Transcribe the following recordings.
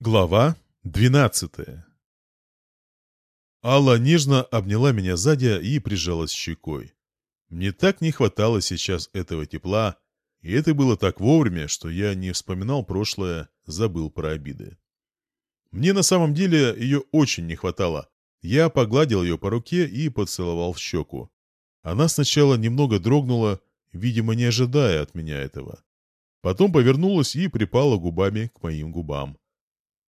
Глава двенадцатая Алла нежно обняла меня сзади и прижалась щекой. Мне так не хватало сейчас этого тепла, и это было так вовремя, что я не вспоминал прошлое, забыл про обиды. Мне на самом деле ее очень не хватало. Я погладил ее по руке и поцеловал в щеку. Она сначала немного дрогнула, видимо, не ожидая от меня этого. Потом повернулась и припала губами к моим губам.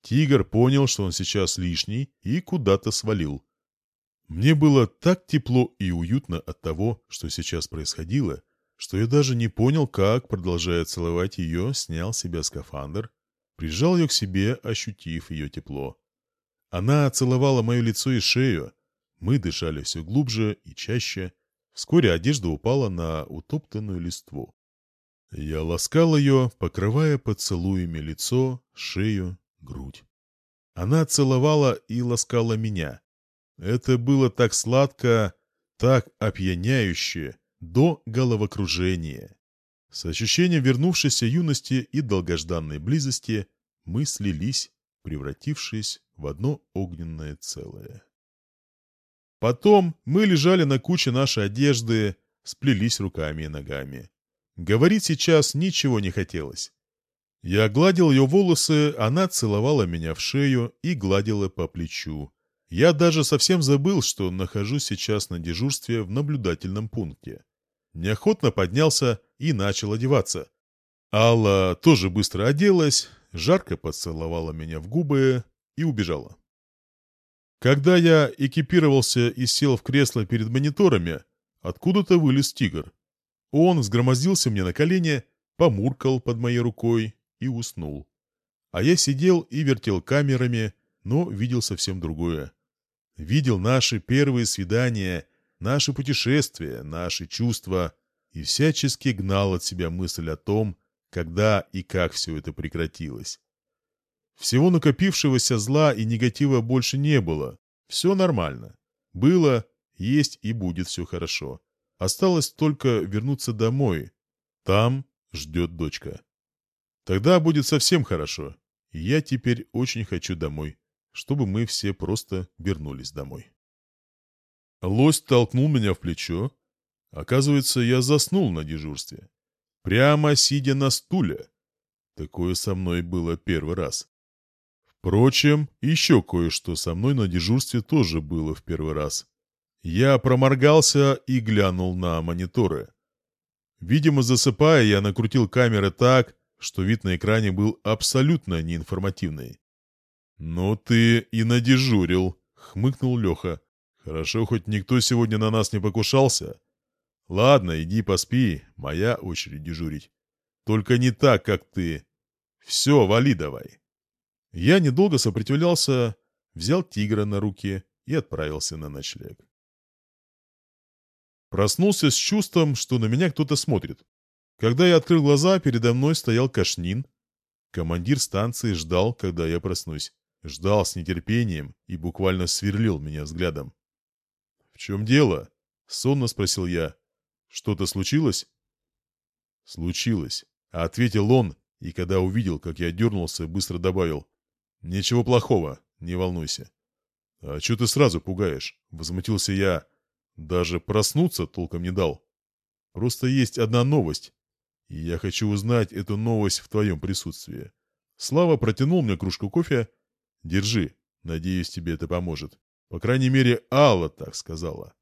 Тигр понял, что он сейчас лишний, и куда-то свалил. Мне было так тепло и уютно от того, что сейчас происходило, что я даже не понял, как, продолжая целовать ее, снял себя скафандр, прижал ее к себе, ощутив ее тепло. Она целовала мое лицо и шею. Мы дышали все глубже и чаще. Вскоре одежда упала на утоптанную листву. Я ласкал ее, покрывая поцелуями лицо, шею грудь. Она целовала и ласкала меня. Это было так сладко, так опьяняюще, до головокружения. С ощущением вернувшейся юности и долгожданной близости мы слились, превратившись в одно огненное целое. Потом мы лежали на куче нашей одежды, сплелись руками и ногами. Говорить сейчас ничего не хотелось. Я гладил ее волосы, она целовала меня в шею и гладила по плечу. Я даже совсем забыл, что нахожусь сейчас на дежурстве в наблюдательном пункте. Неохотно поднялся и начал одеваться. Алла тоже быстро оделась, жарко поцеловала меня в губы и убежала. Когда я экипировался и сел в кресло перед мониторами, откуда-то вылез тигр. Он взгромоздился мне на колени, помуркал под моей рукой и уснул. А я сидел и вертел камерами, но видел совсем другое. Видел наши первые свидания, наши путешествия, наши чувства и всячески гнал от себя мысль о том, когда и как все это прекратилось. Всего накопившегося зла и негатива больше не было. Все нормально. Было, есть и будет все хорошо. Осталось только вернуться домой. Там ждет дочка. Тогда будет совсем хорошо. я теперь очень хочу домой, чтобы мы все просто вернулись домой. Лось толкнул меня в плечо. Оказывается, я заснул на дежурстве. Прямо сидя на стуле. Такое со мной было первый раз. Впрочем, еще кое-что со мной на дежурстве тоже было в первый раз. Я проморгался и глянул на мониторы. Видимо, засыпая, я накрутил камеры так, что вид на экране был абсолютно неинформативный. «Ну ты и надежурил», — хмыкнул Леха. «Хорошо, хоть никто сегодня на нас не покушался. Ладно, иди поспи, моя очередь дежурить. Только не так, как ты. Все, вали давай». Я недолго сопротивлялся, взял тигра на руки и отправился на ночлег. Проснулся с чувством, что на меня кто-то смотрит. Когда я открыл глаза, передо мной стоял Кашнин. Командир станции ждал, когда я проснусь. Ждал с нетерпением и буквально сверлил меня взглядом. «В чем дело?» — сонно спросил я. «Что-то случилось?» «Случилось», — ответил он, и когда увидел, как я дернулся, быстро добавил. «Ничего плохого, не волнуйся». «А что ты сразу пугаешь?» — возмутился я. Даже проснуться толком не дал. «Просто есть одна новость, я хочу узнать эту новость в твоем присутствии. Слава протянул мне кружку кофе. Держи, надеюсь, тебе это поможет. По крайней мере, Алла так сказала.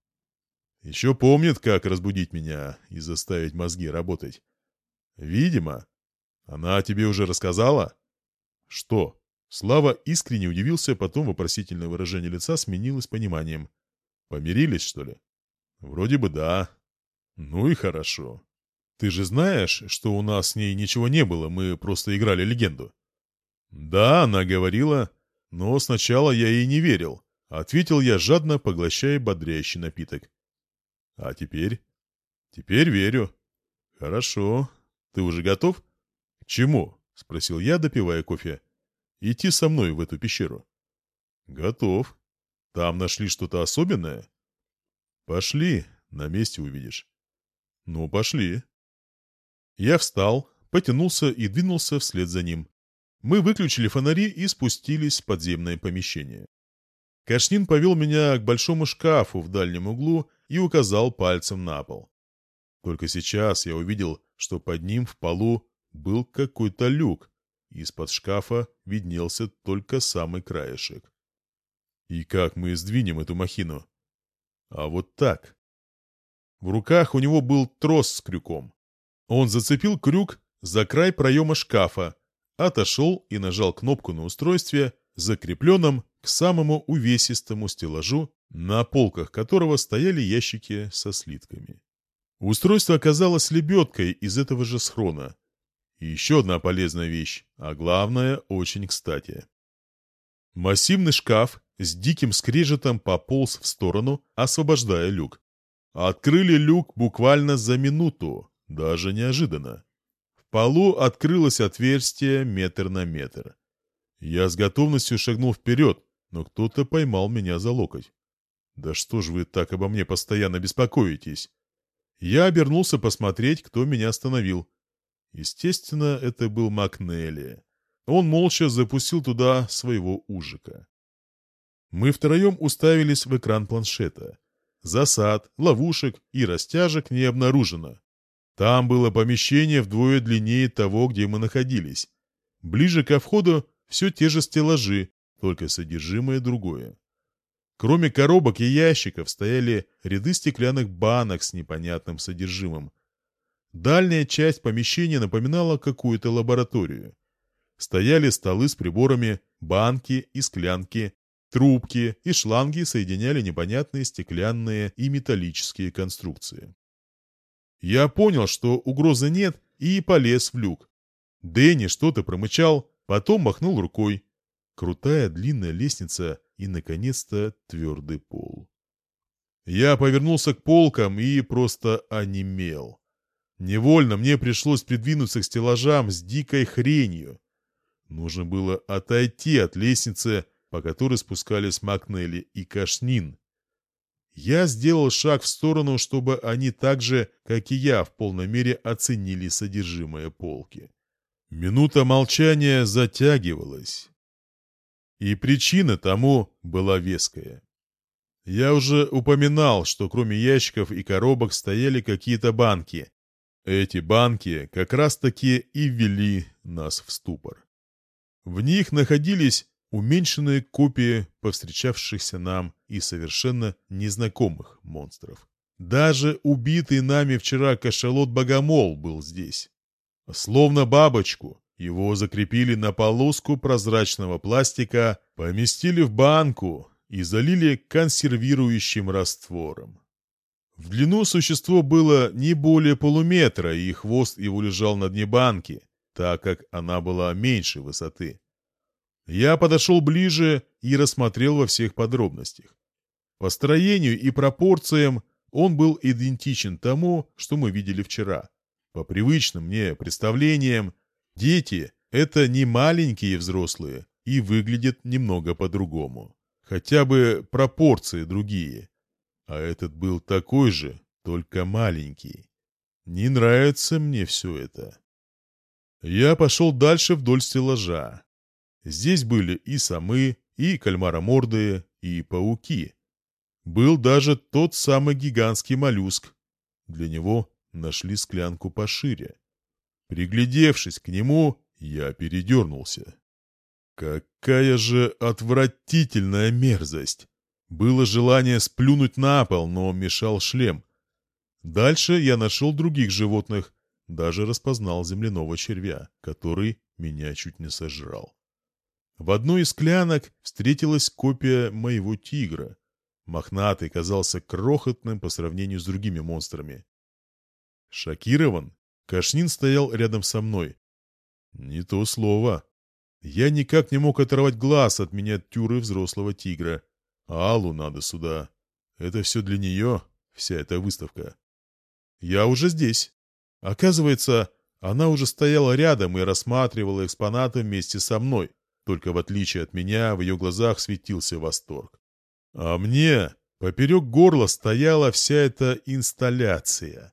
Еще помнит, как разбудить меня и заставить мозги работать. Видимо. Она тебе уже рассказала? Что? Слава искренне удивился, потом вопросительное выражение лица сменилось пониманием. Помирились, что ли? Вроде бы да. Ну и хорошо. Ты же знаешь, что у нас с ней ничего не было, мы просто играли легенду. Да, она говорила, но сначала я ей не верил. Ответил я жадно, поглощая бодрящий напиток. А теперь? Теперь верю. Хорошо. Ты уже готов? К чему? Спросил я, допивая кофе. Идти со мной в эту пещеру. Готов. Там нашли что-то особенное? Пошли, на месте увидишь. Ну, пошли. Я встал, потянулся и двинулся вслед за ним. Мы выключили фонари и спустились в подземное помещение. Кашнин повел меня к большому шкафу в дальнем углу и указал пальцем на пол. Только сейчас я увидел, что под ним в полу был какой-то люк. Из-под шкафа виднелся только самый краешек. И как мы сдвинем эту махину? А вот так. В руках у него был трос с крюком. Он зацепил крюк за край проема шкафа, отошел и нажал кнопку на устройстве, закрепленном к самому увесистому стеллажу, на полках которого стояли ящики со слитками. Устройство оказалось лебедкой из этого же схрона. Еще одна полезная вещь, а главное, очень кстати. Массивный шкаф с диким скрежетом пополз в сторону, освобождая люк. Открыли люк буквально за минуту, даже неожиданно. В полу открылось отверстие метр на метр. Я с готовностью шагнул вперед, но кто-то поймал меня за локоть. «Да что ж вы так обо мне постоянно беспокоитесь?» Я обернулся посмотреть, кто меня остановил. Естественно, это был Макнелли. Он молча запустил туда своего ужика. Мы втроем уставились в экран планшета. Засад, ловушек и растяжек не обнаружено. Там было помещение вдвое длиннее того, где мы находились. Ближе ко входу все те же стеллажи, только содержимое другое. Кроме коробок и ящиков стояли ряды стеклянных банок с непонятным содержимым. Дальняя часть помещения напоминала какую-то лабораторию. Стояли столы с приборами, банки и склянки, трубки и шланги соединяли непонятные стеклянные и металлические конструкции. Я понял, что угрозы нет, и полез в люк. Дэнни что-то промычал, потом махнул рукой. Крутая длинная лестница и, наконец-то, твердый пол. Я повернулся к полкам и просто онемел. Невольно мне пришлось придвинуться к стеллажам с дикой хренью. Нужно было отойти от лестницы, по которой спускались Макнелли и Кашнин. Я сделал шаг в сторону, чтобы они так же, как и я, в полной мере оценили содержимое полки. Минута молчания затягивалась. И причина тому была веская. Я уже упоминал, что кроме ящиков и коробок стояли какие-то банки. Эти банки как раз-таки и ввели нас в ступор. В них находились уменьшенные копии повстречавшихся нам и совершенно незнакомых монстров. Даже убитый нами вчера кашалот-богомол был здесь. Словно бабочку, его закрепили на полоску прозрачного пластика, поместили в банку и залили консервирующим раствором. В длину существо было не более полуметра, и хвост его лежал на дне банки, так как она была меньше высоты. Я подошел ближе и рассмотрел во всех подробностях. По строению и пропорциям он был идентичен тому, что мы видели вчера. По привычным мне представлениям, Дети — это не маленькие взрослые и выглядят немного по-другому. Хотя бы пропорции другие. А этот был такой же, только маленький. Не нравится мне все это. Я пошел дальше вдоль стеллажа. Здесь были и самы, и кальмаромордые, и пауки. Был даже тот самый гигантский моллюск. Для него нашли склянку пошире. Приглядевшись к нему, я передернулся. Какая же отвратительная мерзость! Было желание сплюнуть на пол, но мешал шлем. Дальше я нашел других животных, даже распознал земляного червя, который меня чуть не сожрал. В одной из клянок встретилась копия моего тигра. Мохнатый казался крохотным по сравнению с другими монстрами. Шокирован, Кашнин стоял рядом со мной. Не то слово. Я никак не мог оторвать глаз от миниатюры взрослого тигра. Аллу надо сюда. Это все для нее, вся эта выставка. Я уже здесь. Оказывается, она уже стояла рядом и рассматривала экспонаты вместе со мной. Только в отличие от меня, в ее глазах светился восторг. А мне поперек горла стояла вся эта инсталляция.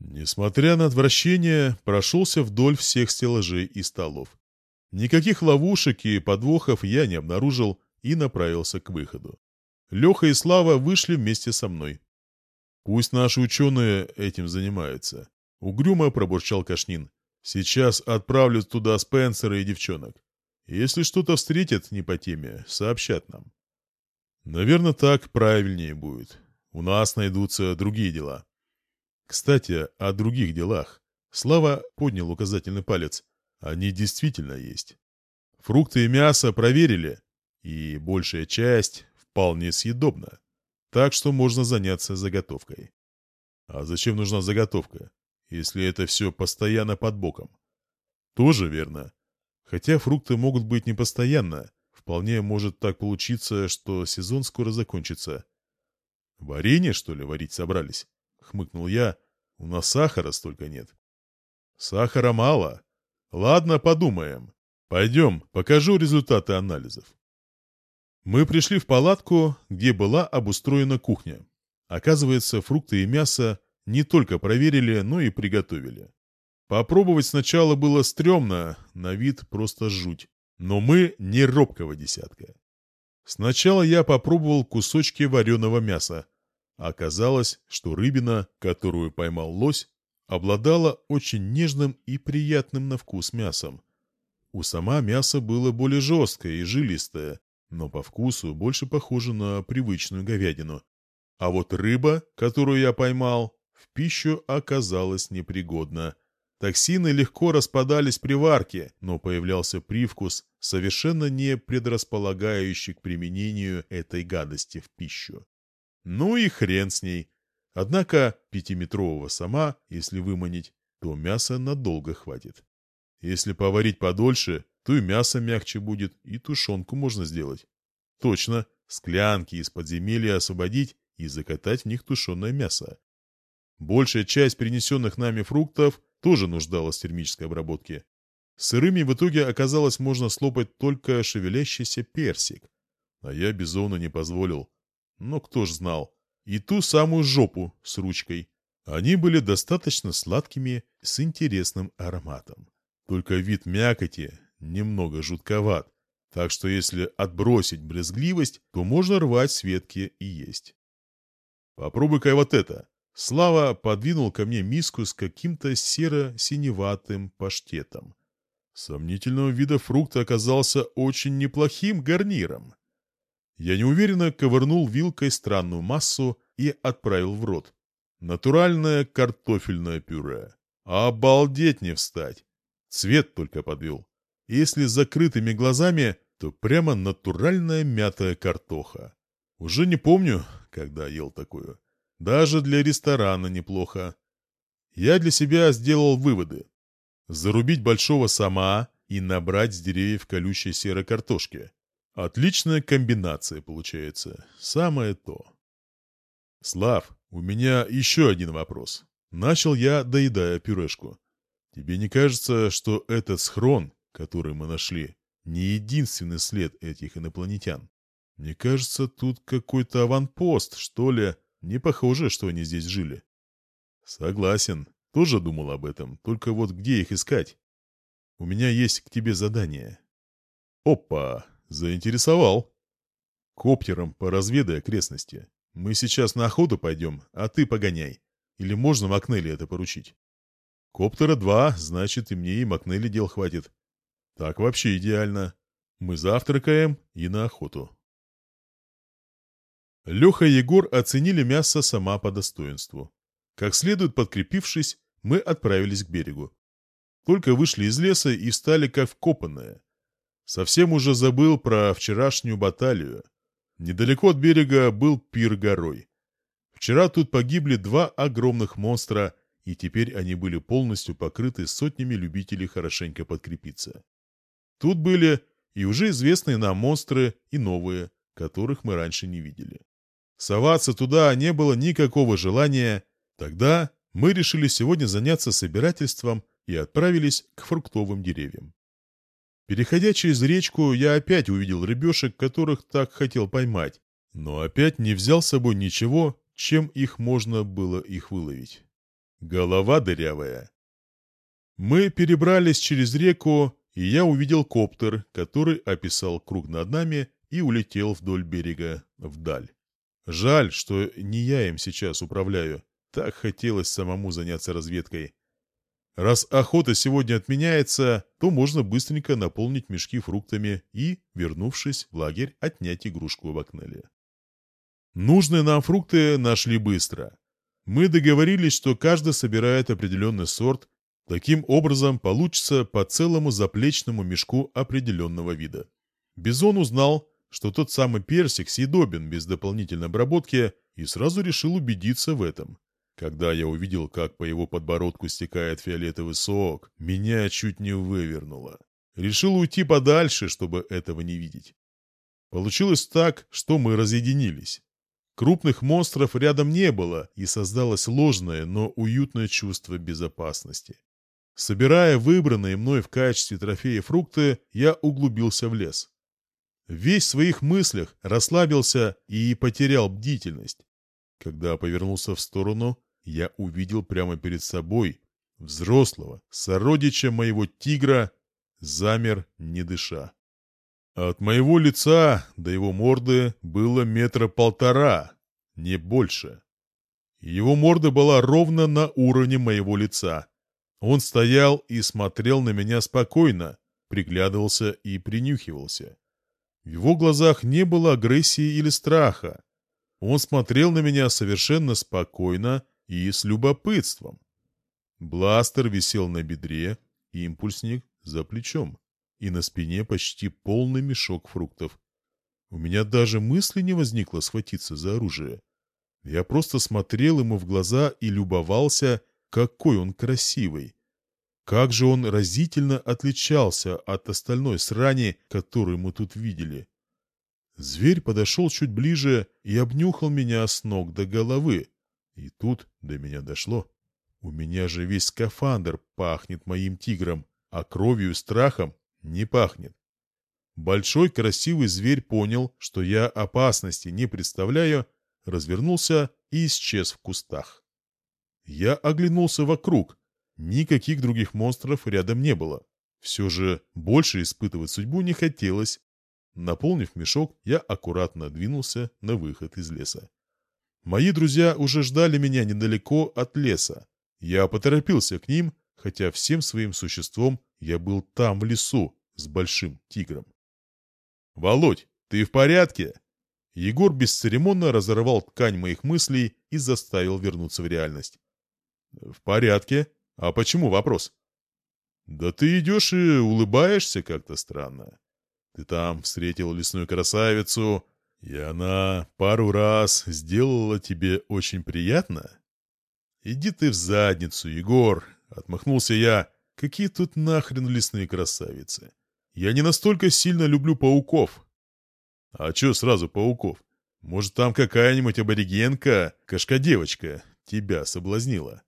Несмотря на отвращение, прошелся вдоль всех стеллажей и столов. Никаких ловушек и подвохов я не обнаружил и направился к выходу. Леха и Слава вышли вместе со мной. «Пусть наши ученые этим занимаются», — угрюмо пробурчал Кашнин. «Сейчас отправлю туда Спенсера и девчонок. Если что-то встретят не по теме, сообщат нам». «Наверное, так правильнее будет. У нас найдутся другие дела». Кстати, о других делах. Слава поднял указательный палец. Они действительно есть. Фрукты и мясо проверили, и большая часть вполне съедобна. Так что можно заняться заготовкой. А зачем нужна заготовка, если это все постоянно под боком? Тоже верно. Хотя фрукты могут быть не постоянно. Вполне может так получиться, что сезон скоро закончится. Варенье, что ли, варить собрались? Хмыкнул я. У нас сахара столько нет. Сахара мало. Ладно, подумаем. Пойдем, покажу результаты анализов. Мы пришли в палатку, где была обустроена кухня. Оказывается, фрукты и мясо не только проверили, но и приготовили. Попробовать сначала было стрёмно, на вид просто жуть. Но мы не робкого десятка. Сначала я попробовал кусочки вареного мяса. Оказалось, что рыбина, которую поймал лось, обладала очень нежным и приятным на вкус мясом. У сама мясо было более жесткое и жилистое, но по вкусу больше похоже на привычную говядину. А вот рыба, которую я поймал, в пищу оказалась непригодна. Токсины легко распадались при варке, но появлялся привкус, совершенно не предрасполагающий к применению этой гадости в пищу. Ну и хрен с ней. Однако пятиметрового сама, если выманить, то мяса надолго хватит. Если поварить подольше, то и мясо мягче будет, и тушенку можно сделать. Точно, склянки из подземелья освободить и закатать в них тушеное мясо. Большая часть принесенных нами фруктов тоже нуждалась в термической обработке. Сырыми в итоге оказалось можно слопать только шевелящийся персик. А я безумно не позволил. Но кто ж знал. И ту самую жопу с ручкой. Они были достаточно сладкими, с интересным ароматом. Только вид мякоти немного жутковат, так что если отбросить брезгливость, то можно рвать с ветки и есть. Попробуй-ка вот это. Слава подвинул ко мне миску с каким-то серо-синеватым паштетом. Сомнительного вида фрукт оказался очень неплохим гарниром. Я неуверенно ковырнул вилкой странную массу и отправил в рот. Натуральное картофельное пюре. Обалдеть не встать. Цвет только подвел. Если с закрытыми глазами, то прямо натуральная мятая картоха. Уже не помню, когда ел такую. Даже для ресторана неплохо. Я для себя сделал выводы. Зарубить большого сама и набрать с деревьев колючей серой картошки. Отличная комбинация получается. Самое то. Слав, у меня еще один вопрос. Начал я, доедая пюрешку. Тебе не кажется, что этот схрон, который мы нашли, не единственный след этих инопланетян? Мне кажется, тут какой-то аванпост, что ли. Не похоже, что они здесь жили. Согласен. Тоже думал об этом. Только вот где их искать? У меня есть к тебе задание. Опа, заинтересовал. Коптером поразведай окрестности. Мы сейчас на охоту пойдем, а ты погоняй. Или можно Макнелли это поручить? Коптера два, значит, и мне, и Макнелли дел хватит. Так вообще идеально. Мы завтракаем и на охоту. Леха и Егор оценили мясо сама по достоинству. Как следует подкрепившись, мы отправились к берегу. Только вышли из леса и встали как вкопанные. Совсем уже забыл про вчерашнюю баталию. Недалеко от берега был пир горой. Вчера тут погибли два огромных монстра и теперь они были полностью покрыты сотнями любителей хорошенько подкрепиться. Тут были и уже известные нам монстры, и новые, которых мы раньше не видели. Соваться туда не было никакого желания. Тогда мы решили сегодня заняться собирательством и отправились к фруктовым деревьям. Переходя через речку, я опять увидел рыбешек, которых так хотел поймать, но опять не взял с собой ничего, чем их можно было их выловить. Голова дырявая. Мы перебрались через реку и я увидел коптер, который описал круг над нами и улетел вдоль берега вдаль. Жаль, что не я им сейчас управляю. Так хотелось самому заняться разведкой. Раз охота сегодня отменяется, то можно быстренько наполнить мешки фруктами и, вернувшись в лагерь, отнять игрушку в Акнеле. Нужные нам фрукты нашли быстро. Мы договорились, что каждый собирает определенный сорт, таким образом получится по целому заплечному мешку определенного вида. Бизон узнал, что тот самый персик съедобен без дополнительной обработки и сразу решил убедиться в этом. Когда я увидел, как по его подбородку стекает фиолетовый сок, меня чуть не вывернуло. Решил уйти подальше, чтобы этого не видеть. Получилось так, что мы разъединились. Крупных монстров рядом не было, и создалось ложное, но уютное чувство безопасности. Собирая выбранные мной в качестве трофея фрукты, я углубился в лес. Весь в своих мыслях расслабился и потерял бдительность. Когда повернулся в сторону, я увидел прямо перед собой взрослого, сородича моего тигра, замер, не дыша. От моего лица до его морды было метра полтора, не больше. Его морда была ровно на уровне моего лица. Он стоял и смотрел на меня спокойно, приглядывался и принюхивался. В его глазах не было агрессии или страха. Он смотрел на меня совершенно спокойно и с любопытством. Бластер висел на бедре, импульсник за плечом, и на спине почти полный мешок фруктов. У меня даже мысли не возникло схватиться за оружие. Я просто смотрел ему в глаза и любовался, какой он красивый. Как же он разительно отличался от остальной срани, которую мы тут видели. Зверь подошел чуть ближе и обнюхал меня с ног до головы. И тут до меня дошло. У меня же весь скафандр пахнет моим тигром, а кровью и страхом не пахнет. Большой красивый зверь понял, что я опасности не представляю, развернулся и исчез в кустах. Я оглянулся вокруг, Никаких других монстров рядом не было. Все же больше испытывать судьбу не хотелось. Наполнив мешок, я аккуратно двинулся на выход из леса. Мои друзья уже ждали меня недалеко от леса. Я поторопился к ним, хотя всем своим существом я был там, в лесу, с большим тигром. «Володь, ты в порядке?» Егор бесцеремонно разорвал ткань моих мыслей и заставил вернуться в реальность. «В порядке», а почему вопрос? Да ты идешь и улыбаешься как-то странно. Ты там встретил лесную красавицу, и она пару раз сделала тебе очень приятно? Иди ты в задницу, Егор, отмахнулся я. Какие тут нахрен лесные красавицы? Я не настолько сильно люблю пауков. А чё сразу пауков? Может, там какая-нибудь аборигенка, кошка-девочка, тебя соблазнила?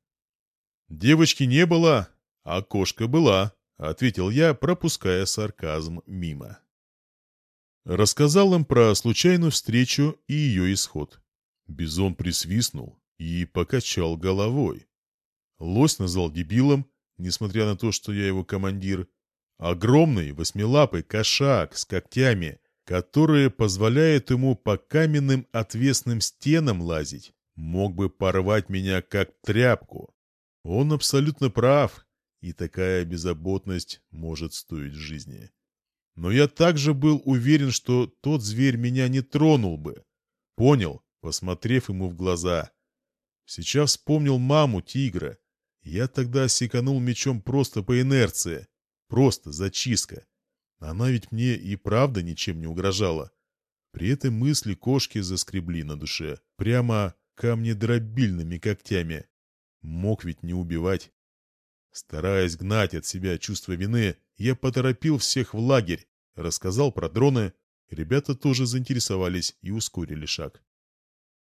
«Девочки не было, а кошка была», — ответил я, пропуская сарказм мимо. Рассказал им про случайную встречу и ее исход. Бизон присвистнул и покачал головой. Лось назвал дебилом, несмотря на то, что я его командир. Огромный восьмилапый кошак с когтями, которые позволяют ему по каменным отвесным стенам лазить, мог бы порвать меня как тряпку. Он абсолютно прав, и такая беззаботность может стоить жизни. Но я также был уверен, что тот зверь меня не тронул бы. Понял, посмотрев ему в глаза. Сейчас вспомнил маму тигра. Я тогда секанул мечом просто по инерции. Просто зачистка. Она ведь мне и правда ничем не угрожала. При этой мысли кошки заскребли на душе. Прямо камнедробильными когтями. Мог ведь не убивать. Стараясь гнать от себя чувство вины, я поторопил всех в лагерь, рассказал про дроны. Ребята тоже заинтересовались и ускорили шаг.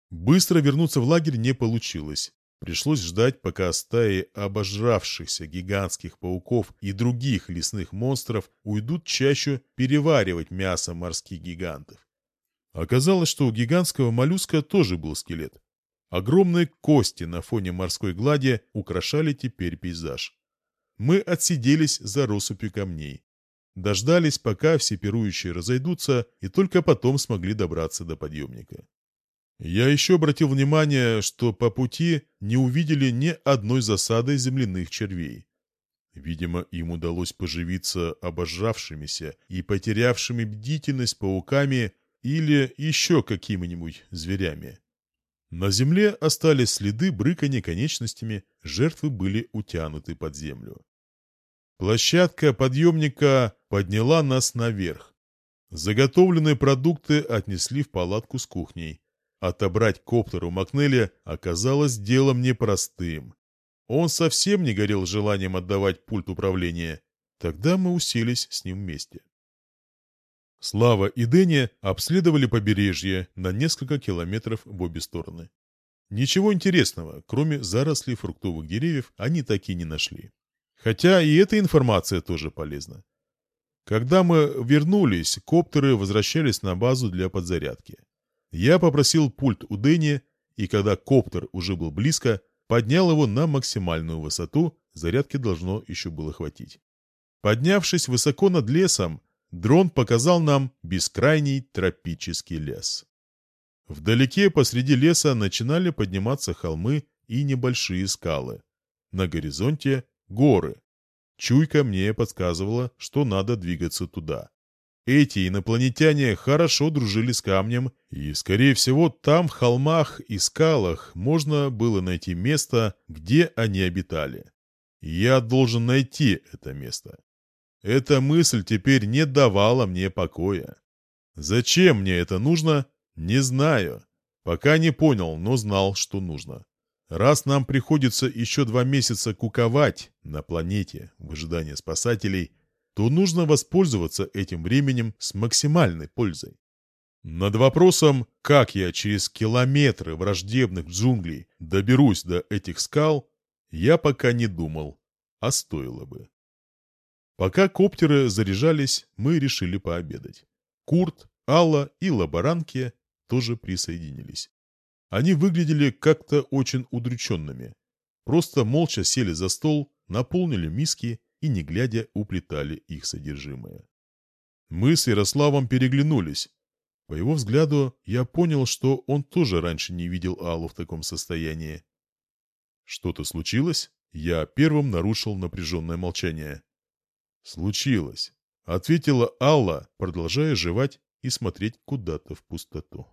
Быстро вернуться в лагерь не получилось. Пришлось ждать, пока стаи обожравшихся гигантских пауков и других лесных монстров уйдут чаще переваривать мясо морских гигантов. Оказалось, что у гигантского моллюска тоже был скелет. Огромные кости на фоне морской глади украшали теперь пейзаж. Мы отсиделись за россыпью камней. дождались, пока все пирующие разойдутся, и только потом смогли добраться до подъемника. Я еще обратил внимание, что по пути не увидели ни одной засады земляных червей. Видимо, им удалось поживиться обожравшимися и потерявшими бдительность пауками или еще какими-нибудь зверями. На земле остались следы брыкания конечностями, жертвы были утянуты под землю. Площадка подъемника подняла нас наверх. Заготовленные продукты отнесли в палатку с кухней. Отобрать коптер у Макнелли оказалось делом непростым. Он совсем не горел желанием отдавать пульт управления. Тогда мы уселись с ним вместе. Слава и Дэнни обследовали побережье на несколько километров в обе стороны. Ничего интересного, кроме зарослей фруктовых деревьев, они так и не нашли. Хотя и эта информация тоже полезна. Когда мы вернулись, коптеры возвращались на базу для подзарядки. Я попросил пульт у Дэнни, и когда коптер уже был близко, поднял его на максимальную высоту, зарядки должно еще было хватить. Поднявшись высоко над лесом, дрон показал нам бескрайний тропический лес. Вдалеке посреди леса начинали подниматься холмы и небольшие скалы. На горизонте — горы. Чуйка мне подсказывала, что надо двигаться туда. Эти инопланетяне хорошо дружили с камнем, и, скорее всего, там, в холмах и скалах, можно было найти место, где они обитали. Я должен найти это место. Эта мысль теперь не давала мне покоя. Зачем мне это нужно, не знаю. Пока не понял, но знал, что нужно. Раз нам приходится еще два месяца куковать на планете в ожидании спасателей – то нужно воспользоваться этим временем с максимальной пользой. Над вопросом, как я через километры враждебных джунглей доберусь до этих скал, я пока не думал, а стоило бы. Пока коптеры заряжались, мы решили пообедать. Курт, Алла и лаборантки тоже присоединились. Они выглядели как-то очень удрученными. Просто молча сели за стол, наполнили миски и, не глядя, уплетали их содержимое. Мы с Ярославом переглянулись. По его взгляду, я понял, что он тоже раньше не видел Аллу в таком состоянии. «Что-то случилось?» Я первым нарушил напряженное молчание. «Случилось», — ответила Алла, продолжая жевать и смотреть куда-то в пустоту.